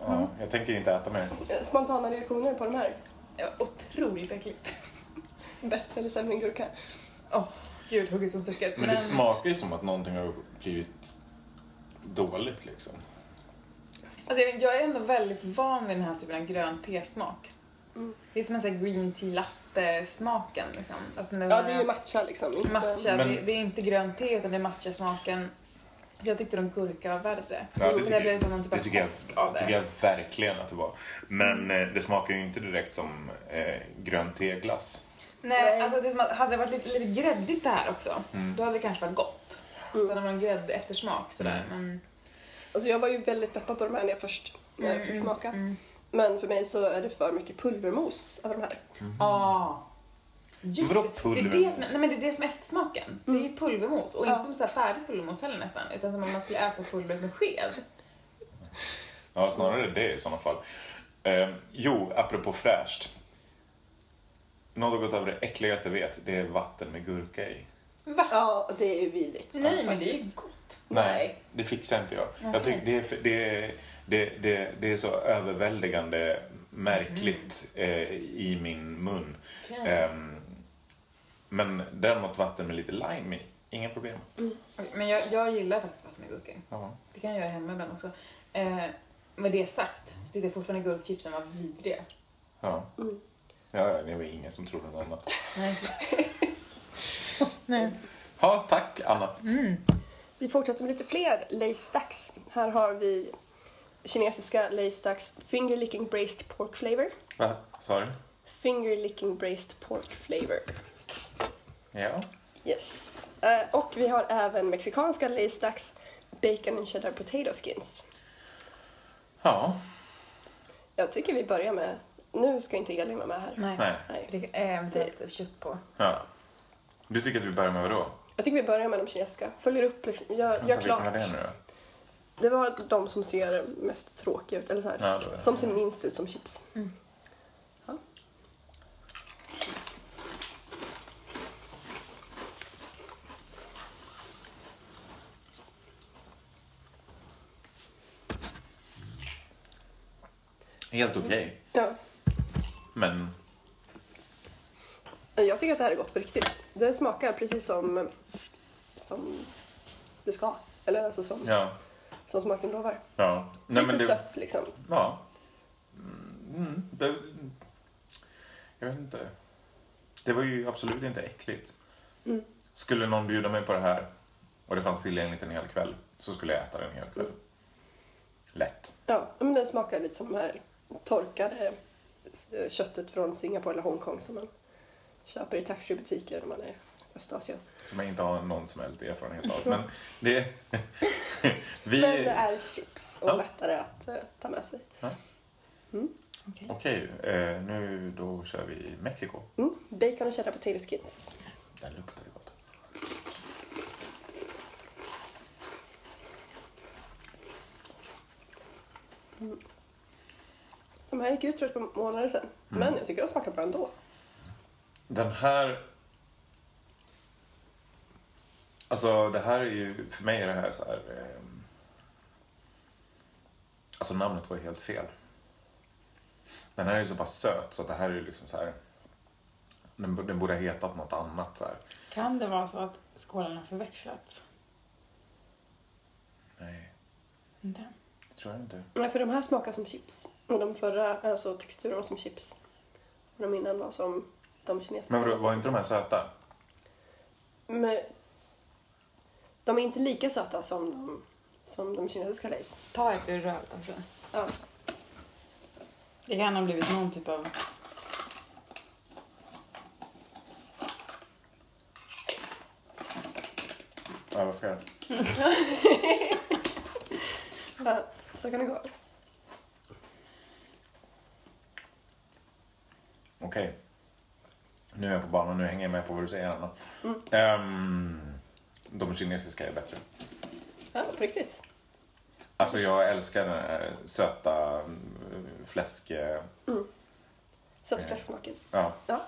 Ja, jag tänker inte äta mer. Spontana reaktioner på de här. Det var otroligt äckligt. Bättre eller sämre än gurka? Gud, hugget som stucket. Men det smakar ju som att någonting har blivit dåligt liksom. Alltså, jag- jag är ändå väldigt van vid den här typen av grön tesmak. Mm. Det är som en sån här green tea latte-smaken. Liksom. Alltså, den Ja, det är ju matcha liksom. Inte... matcha. Men- Det, det är inte grönt te utan det är matcha-smaken. Jag tyckte de gurka var värre. Ja, det Så tycker, blev som typ det tycker, jag, det tycker jag verkligen att det var. Men eh, det smakar ju inte direkt som eh, grön teglass. Nej, Nej. alltså det som att hade det varit lite, lite gräddigt det här också, Mm. då hade det kanske varit gott. Mm. Det hade varit en grädd eftersmak sådär. Men... Alltså jag var ju väldigt peppad på de här när jag först när jag fick smaka. Mm. Men för mig så är det för mycket pulvermos av de här. Ja. Just Vadå det. Det är det, pulvermos? som, nej, men det är det som är eftersmaken. Det är ju pulvermos. Och Ja. inte som så här färdig pulvermos heller nästan. Utan som om man skulle äta pulvret med sked. Ja, snarare det i sådana fall. Eh, jo, apropå fräscht. Något av det äckligaste jag vet, det är vatten med gurka i. Va? Ja, det är ju vidrigt. Nej, men det är gott. Nej. det fixar inte jag. Okej. Jag tycker det är, det, är, det, det, det är så överväldigande märkligt eh, i min mun. Okej. Ehm, men däremot vatten med lite lime i, inga problem. Okej, Men jag, jag gillar faktiskt vatten med gurka. Ja. Det kan jag göra hemma ibland också. Eh, med det sagt så tyckte jag fortfarande gurkchipsen var vidriga. Ja. Mm. Ja, ja, det var ingen som trodde något annat. Nej. [LAUGHS] Nej. Ja, tack Anna. Mm. Vi fortsätter med lite fler Lace Stacks. Här har vi kinesiska Lace Stacks Finger Licking Braced Pork Flavor. Vad sa du? Finger Licking Braced Pork Flavor. Ja. Yes. Eh, och vi har även mexikanska Lace Stacks Bacon and Cheddar Potato Skins. Ja. Jag tycker vi börjar med... Nu ska inte Elin vara med här. Nej. Nej. Nej. Det är eventuellt kött på. ja. Du tycker att vi börjar med vadå? Jag tycker vi börjar med de kinesiska. Följer upp, liksom, gör, Vänta, gör vilken klart. var det nu då? Det var de som ser mest tråkiga ut, eller så här. Ja, det var det. Som ser minst ut som chips. Mm. Ja. Helt okej. Ja. Men Jag tycker att det här är gott på riktigt. Det smakar precis som, som det ska. Eller alltså som, ja. som smaken lovar. Ja. Nej, Lite men det, sött liksom. Ja. Mm, det, jag vet inte. Det var ju absolut inte äckligt. Mm. Skulle någon bjuda mig på det här och det fanns tillgängligt en hel kväll så skulle jag äta det en hel kväll. Lätt. Ja, men den smakar lite som det här torkade eh, köttet från Singapore eller Hongkong som man köper i taxfree-butiker när man är i Östasien. Som jag inte har någon som helst erfarenhet av. [LAUGHS] Men det... [LAUGHS] vi... Men det är chips och Ja. lättare att eh, ta med sig. Okej. Okej, eh, nu då kör vi Mexiko. Mm. Bacon och cheddar potato skins. Där luktar gott. De här gick ut för ett par månader sedan. Mm. Men jag tycker de smakar bra ändå. Den här... Alltså det här är ju, för mig är det här så här... Eh, alltså namnet var helt fel. Den här är ju så pass söt så att det här är ju liksom så här... Den, den borde ha hetat något annat så här. Kan det vara så att skålarna har förväxlats? Nej, Inte? det tror jag inte. Nej, för de här smakar som chips. Och de förra, alltså texturen var som chips. Och de innan var som de kinesiska. Men var inte de här söta? Men de är inte lika söta som de, som de kinesiska Lays. Ta ett ur röret också. Ja. Det kan ha blivit någon typ av... Ja, vad fel. [LAUGHS] ja, så kan det gå. Okej. Nu är jag på banan, nu hänger jag med på vad du säger Anna. Mm. Ehm, de kinesiska är bättre. Ja, på riktigt. Alltså jag älskar den här söta mm, fläsk... eh, Söta Eh. fläsksmaken. Ja. Ja,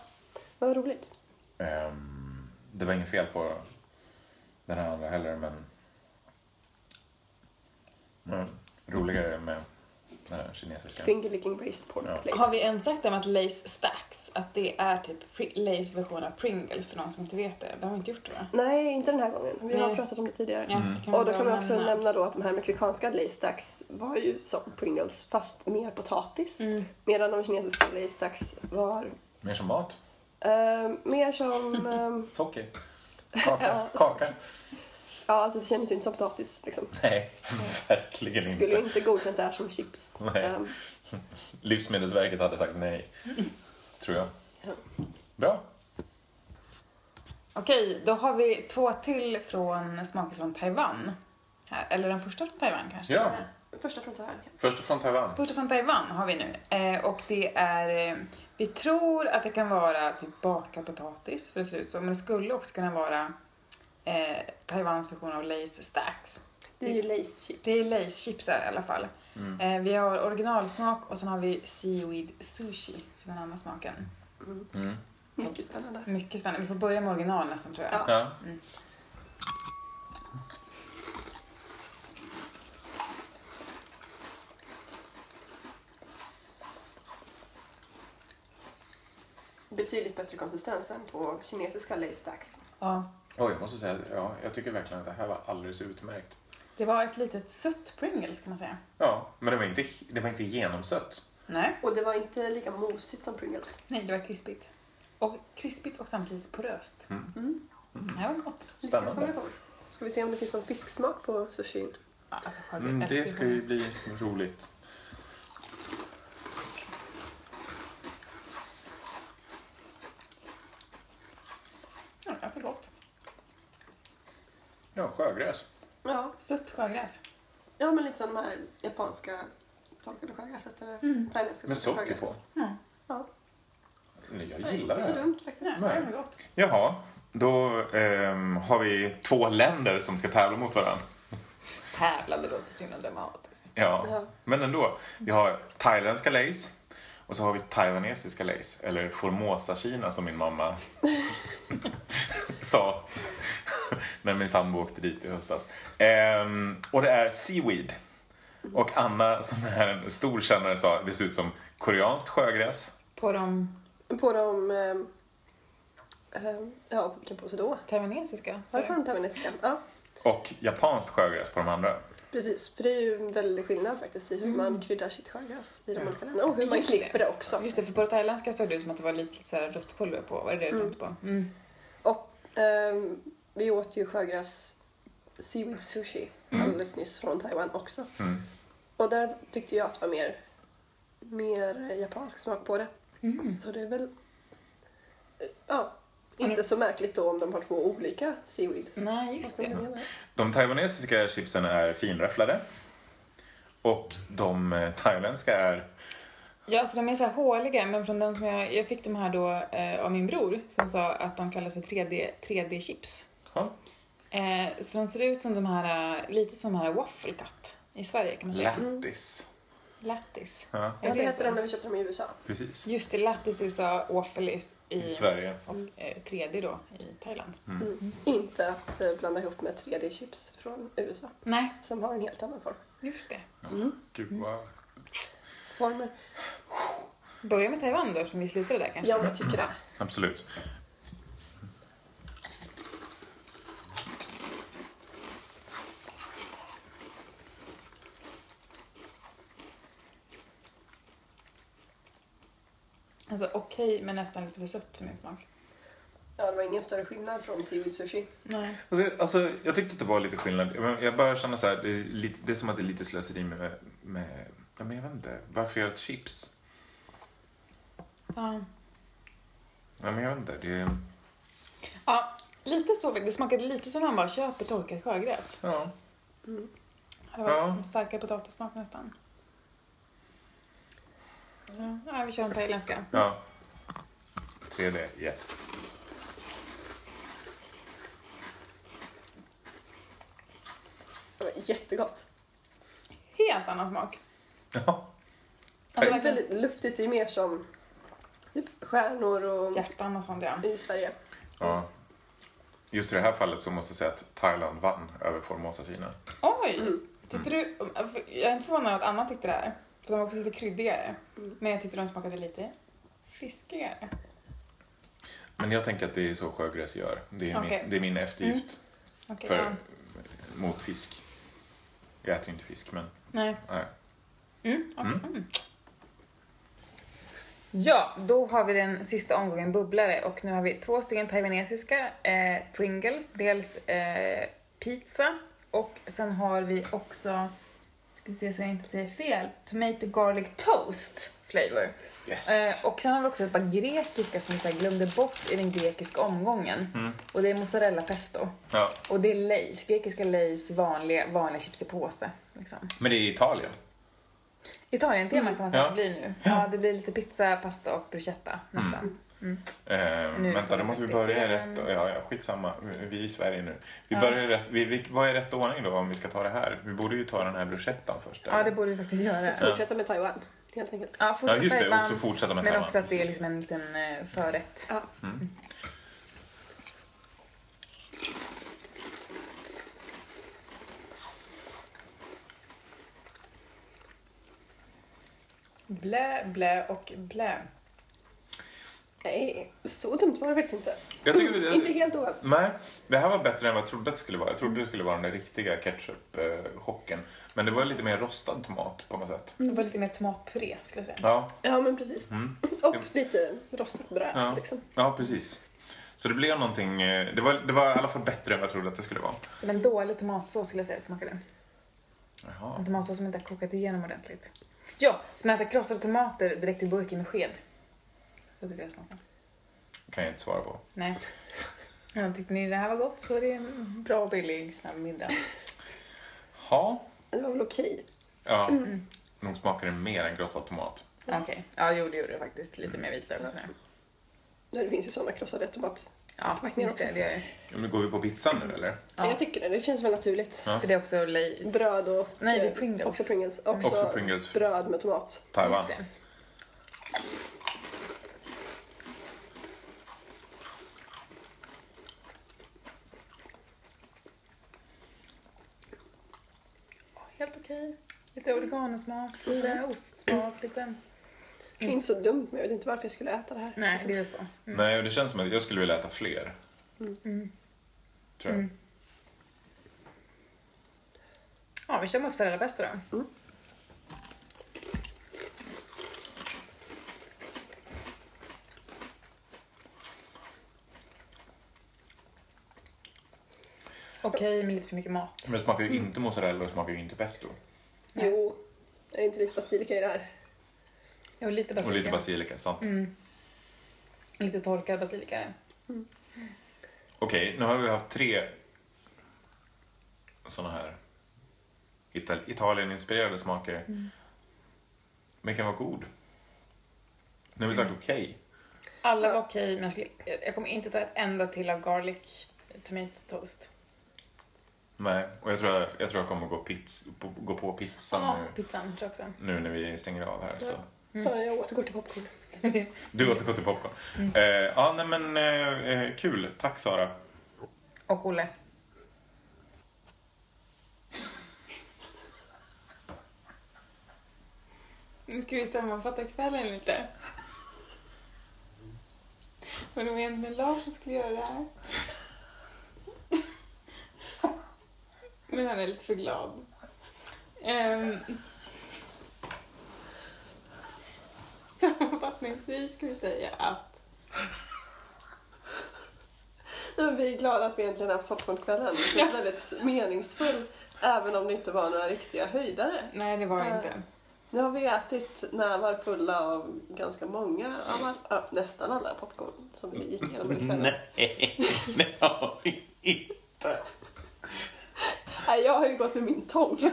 vad roligt. ehm, det var inget fel på den här andra heller men... men roligare med den här kinesiska. Finger licking braised pork Ja. plate. Har vi ens sagt om att Lace Stacks, att det är typ Lays version av Pringles för någon som inte vet det? Det har vi inte gjort jag. Nej, inte den här gången. Vi har Nej. pratat om det tidigare. Ja, Mm. det Och då kan man också nämna. nämna då att de här mexikanska Lace Stacks var ju som Pringles fast mer potatis. Mm. Medan de kinesiska Lace Stacks var Mer som mat. eh, mer som... [LAUGHS] ehm, Socker. Kaka. [LAUGHS] Kaka. Ja, alltså det kändes ju inte som potatis liksom. Nej, [LAUGHS] verkligen inte. Skulle ju inte godkänt det här som chips. Nej. Ehm, [LAUGHS] Livsmedelsverket hade sagt nej. Tror jag. Ja. Bra. Okej, då har vi två till från smaker från Taiwan. Här. Eller den första från Taiwan kanske? Ja. första från Taiwan. Först från Taiwan. Första från Taiwan har vi nu. Eh, och det är... Eh, vi tror att det kan vara typ bakad potatis, för det ser ut så. Men det skulle också kunna vara eh, Taiwans version av Lays Stacks. Det är ju Lace chips. Det är Lays chips här i alla fall. Mm. Eh, vi har originalsmak och sen har vi Seaweed Sushi som är den andra smaken. Mm. Mm. Mycket spännande. Mycket spännande. Vi får börja med original nästan tror jag. Ja. Ja. Betydligt bättre konsistens än på kinesiska Lace Stacks. Ja. Oj, jag måste säga att ja, jag tycker verkligen att det här var alldeles utmärkt. Det var ett litet sött Pringles kan man säga. Ja, men det var inte, det var inte genomsött. Nej, Och det var inte lika mosigt som Pringles. nej det var krispigt. Och krispigt och samtidigt poröst. Mm. Mm. Det här var gott. Spännande. Ska vi se om det finns någon fisksmak på sushin? Ja, alltså. Mm, det ska ju bli roligt. Ja, ganska gott. Ja, sjögräs. Ja, Sött sjögräs. ja men lite som de här japanska torkade sjögräset eller Mm. thailändska Med torkade socker på. Mm. Ja. Nej, Jag gillar inte det så här. dumt faktiskt. Ja, Nej. det var gott. Jaha, då ehm, har vi två länder som ska tävla mot varandra. Tävlande låter så himla dramatiskt. Ja, Ja. men ändå. Vi har thailändska lace och så har vi taiwanesiska lace, eller Formosa-Kina som min mamma [LAUGHS] sa [LAUGHS] när min sambo åkte dit i höstas. Ehm, och det är seaweed. Och Anna som är en stor kännare sa det ser ut som koreanskt sjögräs. På de På de... ehm, ehm, ja, på vilken påse då? taiwanesiska. Det på de taiwanesiska? Ja, Och japanskt sjögräs på de andra. precis. För det är ju en väldig skillnad faktiskt i hur man kryddar sitt sjögräs i de Ja. olika länderna. Och hur man Just det. klipper det också. Just det, för på det thailändska såg det ut som att det var lite, lite så här rött pulver på. Var det det du Mm. tänkte på? Mm. Och ehm, vi åt ju sjögräs seaweed sushi Mm. alldeles nyss från Taiwan också. Mm. Och där tyckte jag att det var mer, mer japansk smak på det. Mm. Så det är väl eh, ja, inte så märkligt då om de har två olika seaweed. Nej, just det. De taiwanesiska chipsen är finräfflade. Och de eh, thailändska är... Ja, alltså de är så här håliga, men från den som jag, jag fick de här då eh, av min bror som sa att de kallas för 3D, 3D-chips. Ja, Eh, så de ser ut som de här, eh, lite som de här waffle cut i Sverige kan man säga. Lattis. Lattis. Ja, Ja, det så? de när vi köpte dem i USA. precis. Just det, lattis i USA, waffle i, I Sverige. och eh, 3D då i Thailand. Mm. Inte att eh, blanda ihop med 3D-chips från USA Nej, som har en helt annan form. just det. Gud vad... former. Börja med Taiwan då, som vi slutade där kanske. Ja, jag tycker det. Absolut. Alltså okej, men nästan lite för sött för min smak. Ja, det var ingen större skillnad från seaweed sushi. Nej. Alltså, alltså, jag tyckte att det var lite skillnad. Jag bara känner så här, det är, lite, det är som att det är lite slöseri med, med ja, men jag vet inte, varför göra ett chips? Ja. Ja, men jag vet inte, det är, ja, lite så. Det smakade lite som när man bara köper torkad sjögräs. ja. Mm. Det var Ja. en starkare potatissmak nästan. Ja, vi kör en thailändska. ja. 3D, yes. Det var jättegott. Helt annan smak. Ja. Alltså, Det är verkligen väldigt luftigt, det är mer som typ stjärnor och hjärtan och sånt ja. i Sverige. ja. Just i det här fallet så måste jag säga att Thailand vann över Formosa Kina. Oj! Mm. Tyckte du, jag är inte förvånad att Anna tyckte det här. För de var också lite kryddigare. Mm. Men jag tyckte de smakade lite fiskigare. Men jag tänker att det är så sjögräs gör. Det är, Okej. min, det är min eftergift Okej, för, ja. mot fisk. Jag äter ju inte fisk, men Nej. nej. Mm, okej. Mm. Mm. Ja, då har vi den sista omgången bubblare och nu har vi två stycken taiwanesiska eh, Pringles, dels eh, pizza och sen har vi också, ska se så jag inte säger fel, tomato garlic toast flavor. Yes. Eh, och sen har vi också ett par grekiska som vi glömde bort i den grekiska omgången. Mm. Och det är mozzarella pesto. Ja. Och det är Lays, grekiska Lays vanliga, vanliga chips i påse. Liksom. Men det är Italien. Italien-tema kan man säga Ja. blir nu. Ja, det blir lite pizza, pasta och bruschetta nästan. Mm. Eh, Nu vänta, då vi måste vi börja i rätt... Ja, ja, skitsamma. Vi är i Sverige nu. Vi Ja. börjar rätt... Vi, vi, vad är rätt ordning då om vi ska ta det här? Vi borde ju ta den här bruschettan först. Ja, eller? det borde vi faktiskt göra. Fortsätta med Taiwan, helt enkelt. Ja, ja fortsätta just det. Taiwan, Och så fortsätta med Men Taiwan. också att det är liksom en liten eh, förrätt. Ja. Mm. Blä, blä och blä. Nej, så dumt var det faktiskt inte. Jag tycker det, Inte helt oväntat. Nej, det här var bättre än vad jag trodde att det skulle vara. Jag trodde det skulle vara den där riktiga ketchup-chocken. Men det var lite mer rostad tomat på något sätt. Det var lite mer tomatpuré skulle jag säga. Ja, Ja, men precis. mm. [LAUGHS] Och lite rostat bröd Ja. liksom. ja precis. Så det blev någonting... eh, Det var, det var i alla fall bättre än vad jag trodde att det skulle vara. Som en dålig tomatsås skulle jag säga att smakade. Jaha. En tomatsås som inte har kokat igenom ordentligt. Ja, som äter krossade tomater direkt ur burken med sked. Så tycker jag smakar. kan jag inte svara på. Nej. Ja, tyckte ni det här var gott så är det en bra billig snabb middag. Ha. Det var väl okej. Ja, Mm. nog smakar det mer än krossad tomat. Okej. Ja, jo det gjorde det faktiskt. Lite mer vitlök och sådär. Nej, Det finns ju sådana krossade tomat. Ja, just det. det är, Ja, men går vi på pizzan nu eller? ja. Jag tycker det, det känns väl naturligt. Ja. För det är också Lays. Bröd och... Nej, det är Pringles. Också Pringles. Också, Också Pringles. bröd med tomat. Taiwan. Just det. Helt okej. Lite oregano-smak, lite ostsmak, lite... Det är inte så dumt, men jag vet inte varför jag skulle äta det här. Nej, det är så. Mm. Nej, och det känns som att jag skulle vilja äta fler. Mm. Tror jag. Mm. Ja, vi kör mozzarella pesto då. Okej, med lite för mycket mat. Men det smakar ju inte mozzarella och det smakar ju inte pesto. Nej. Jo, är det inte lite basilika i det här? Och lite Och basilika. lite basilika, sant? Mm. Lite torkad basilika. är det. Okej, nu har vi haft tre såna här Ital- Italien-inspirerade smaker. Mm. Men kan vara god. Nu har vi sagt okej. Alla var okej, men jag, skulle, jag kommer inte ta ett enda till av garlic tomato toast. Nej, och jag tror jag, jag, tror jag kommer gå, pizz, på, gå på pizzan Ja, nu, pizzan tror jag också. nu när vi stänger av här. Så. Mm. Ja, jag återgår till popcorn. Du återgår till popcorn. Mm. Eh, ja, nej men eh, eh, kul. Tack Sara. Och Olle. Nu ska vi sammanfatta kvällen lite. Vad du menar med Lars som skulle göra det här? Men han är lite för glad. Um, sammanfattning Avslutningsvis ska vi säga att Nej, men vi är glada att vi äntligen har haft popcornkvällen. Det är väldigt meningsfull, även om det inte var några riktiga höjdare. nej det var det inte. Nu har vi ätit nävar fulla av ganska många, av all, ja, nästan alla popcorn som vi gick igenom under kvällen. Nej, [LAUGHS] det har vi inte. Nej, jag har ju gått med min tång [LAUGHS]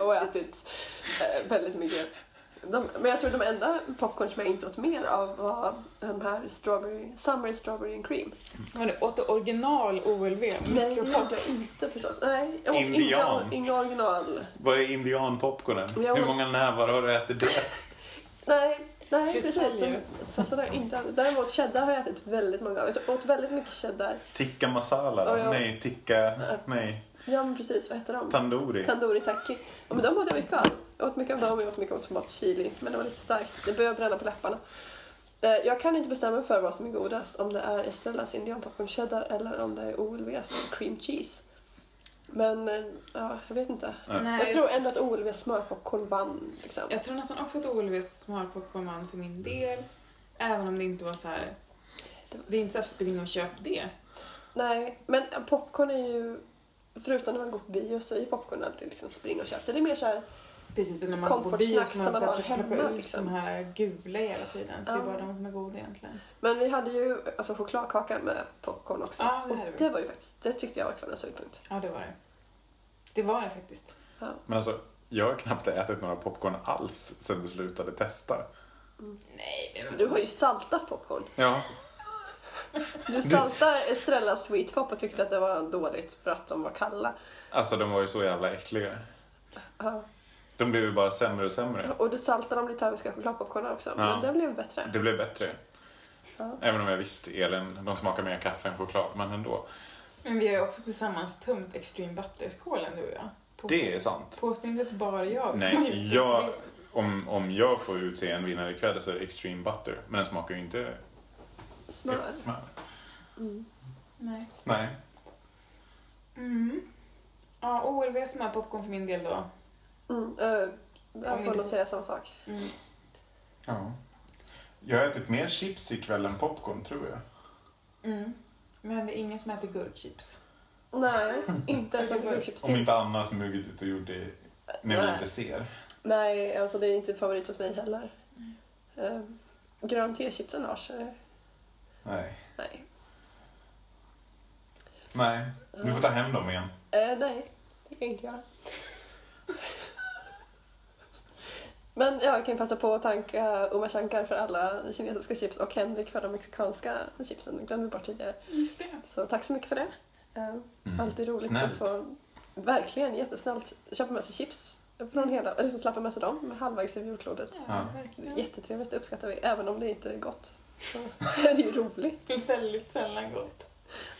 och ätit eh, väldigt mycket. De, men jag tror de enda popcorn som jag inte åt mer av var den här strawberry, summer strawberry and cream. Men du åt du original OLV? Nej, det gjorde jag inte förstås. Nej, jag åt Indian. Inga, inga original. Vad är indianpopcornen? Hur många nävar har du ätit det? Nej, nej precis. De, så att inte, däremot cheddar har jag ätit väldigt många av. Jag åt väldigt mycket cheddar. Tikka masala då? Ja. Nej, tikka... Nej. Ja, men precis. Vad heter de? Tandoori. Tandoori taki. Ja, men de åt jag mycket av. Jag åt mycket av dem, jag åt mycket av tomatchili. Men det var lite starkt. Det började bränna på läpparna. Eh, Jag kan inte bestämma mig för vad som är godast. Om det är Estrellas indian popcorn cheddar eller om det är OLVs cream cheese. Men eh, ja, jag vet inte. Nej, Jag tror ändå att OLVs smörpopcorn vann. Liksom. Jag tror nästan också att OLVs smörpopcorn vann för min del. Även om det inte var så här. Det är inte så här spring och köp det. Nej, men popcorn är ju... Förutom när man går på bio så är ju popcorn aldrig liksom spring och köp det. Det är mer så här, Precis, och när man går på bio så man, så plocka hemma, ut liksom. de här gula hela tiden. För det är Ja. bara de som är goda egentligen. Men vi hade ju alltså, chokladkaka med popcorn också. Ja, det och hade vi. det var ju faktiskt, det tyckte jag var kvällens höjdpunkt. Ja, det var det. Det var det faktiskt. Ja. Men alltså, jag har knappt ätit några popcorn alls sen du slutade testa. Nej, men Du har ju saltat popcorn. Ja. [LAUGHS] Du saltade Estrella Sweet Pop och tyckte att det var dåligt för att de var kalla. Alltså de var ju så jävla äckliga. Ja. De blev ju bara sämre och sämre. Och du saltade de litauiska chokladpopcornen också, Ja. men det blev bättre. Det blev bättre. Ja. Även om jag visste Elin, de smakar mer kaffe än choklad. Men ändå. Men vi har ju också tillsammans tömt Extreme Butter-skålen du och jag. På, Det är sant. Påstå inte att bara jag Nej, jag, om, om jag får utse en vinnare ikväll så är det Extreme Butter. Men den smakar ju inte Smör. smör. Mm. Nej. Nej. Mm. Ja, OLV som är popcorn för min del då. Mm. eh, jag får nog säga samma sak. Mm. Ja. Jag har ätit mer chips ikväll än popcorn tror jag. Mm. Men det är ingen som äter gurkchips. Nej, [LAUGHS] inte var- gurkchips Om till. inte Anna smugit ut och gjort det när vi inte ser. Nej, alltså det är inte favorit hos mig heller. Uh, grön techipsen Lars? Nej. nej. Nej. Du får ta hem dem igen. Eh, nej, det kan jag inte göra. Men ja, jag kan passa på att tanka Uma Shankar för alla kinesiska chips och Henrik för de mexikanska chipsen. Det glömde vi bort tidigare. Just det. Så tack så mycket för det. Eh, Mm. Alltid roligt Snällt. att få, verkligen jättesnällt, köpa med sig chips från hela, eller liksom släppa med sig dem halvvägs över jordklotet. Ja, verkligen. Jättetrevligt, det uppskattar vi. Även om det inte är gott så [LAUGHS] [LAUGHS] är det ju roligt. Det är väldigt sällan gott.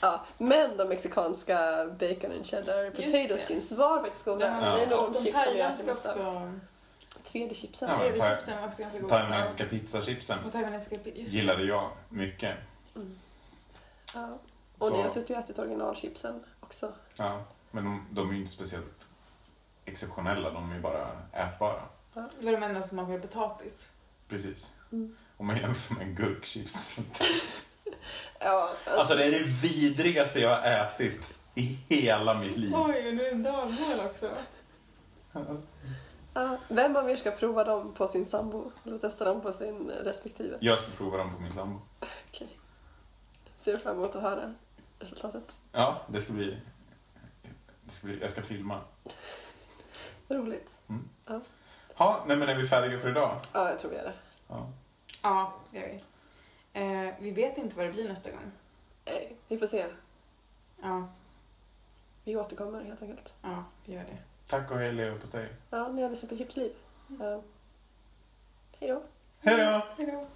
Ja, men de mexikanska bacon and cheddar potato skins var faktiskt goda. Ja. Det är nog och de chips som jag thailändska äter mest av. också. Tredje chipsen. Ja, men Tredje thai- chipsen var också ganska goda. Thailändska pizzachipsen Och thailändska pi- just det. gillade jag mycket. Mm. Ja. Och Så- ni har suttit och ätit originalchipsen också. Ja. Men de, de är ju inte speciellt exceptionella, de är ju bara ätbara. Det var de enda som smakade potatis. Precis. Mm. Om man jämför med gurkchips. [LAUGHS] Ja, Alltså det är det vidrigaste jag har ätit i hela mitt liv. Oj, nu är det en dalmål också. Ja, vem av er ska prova dem på sin sambo? Eller testa dem på sin respektive? Jag ska prova dem på min sambo. Okej. Ser fram emot att höra resultatet. Ja, det ska bli... Det ska bli jag ska filma. Roligt. Ja, nej men är vi färdiga för idag? Ja, jag tror vi är det. Ja. Ja, det gör vi. Eh, vi vet inte vad det blir nästa gång. Eh, vi får se. Ja, Vi återkommer helt enkelt. ja, vi gör det. Tack och hej leverpastej. Ja, ni har lyssnat på Chipsliv. Uh, hej då. Hej då! Hej då.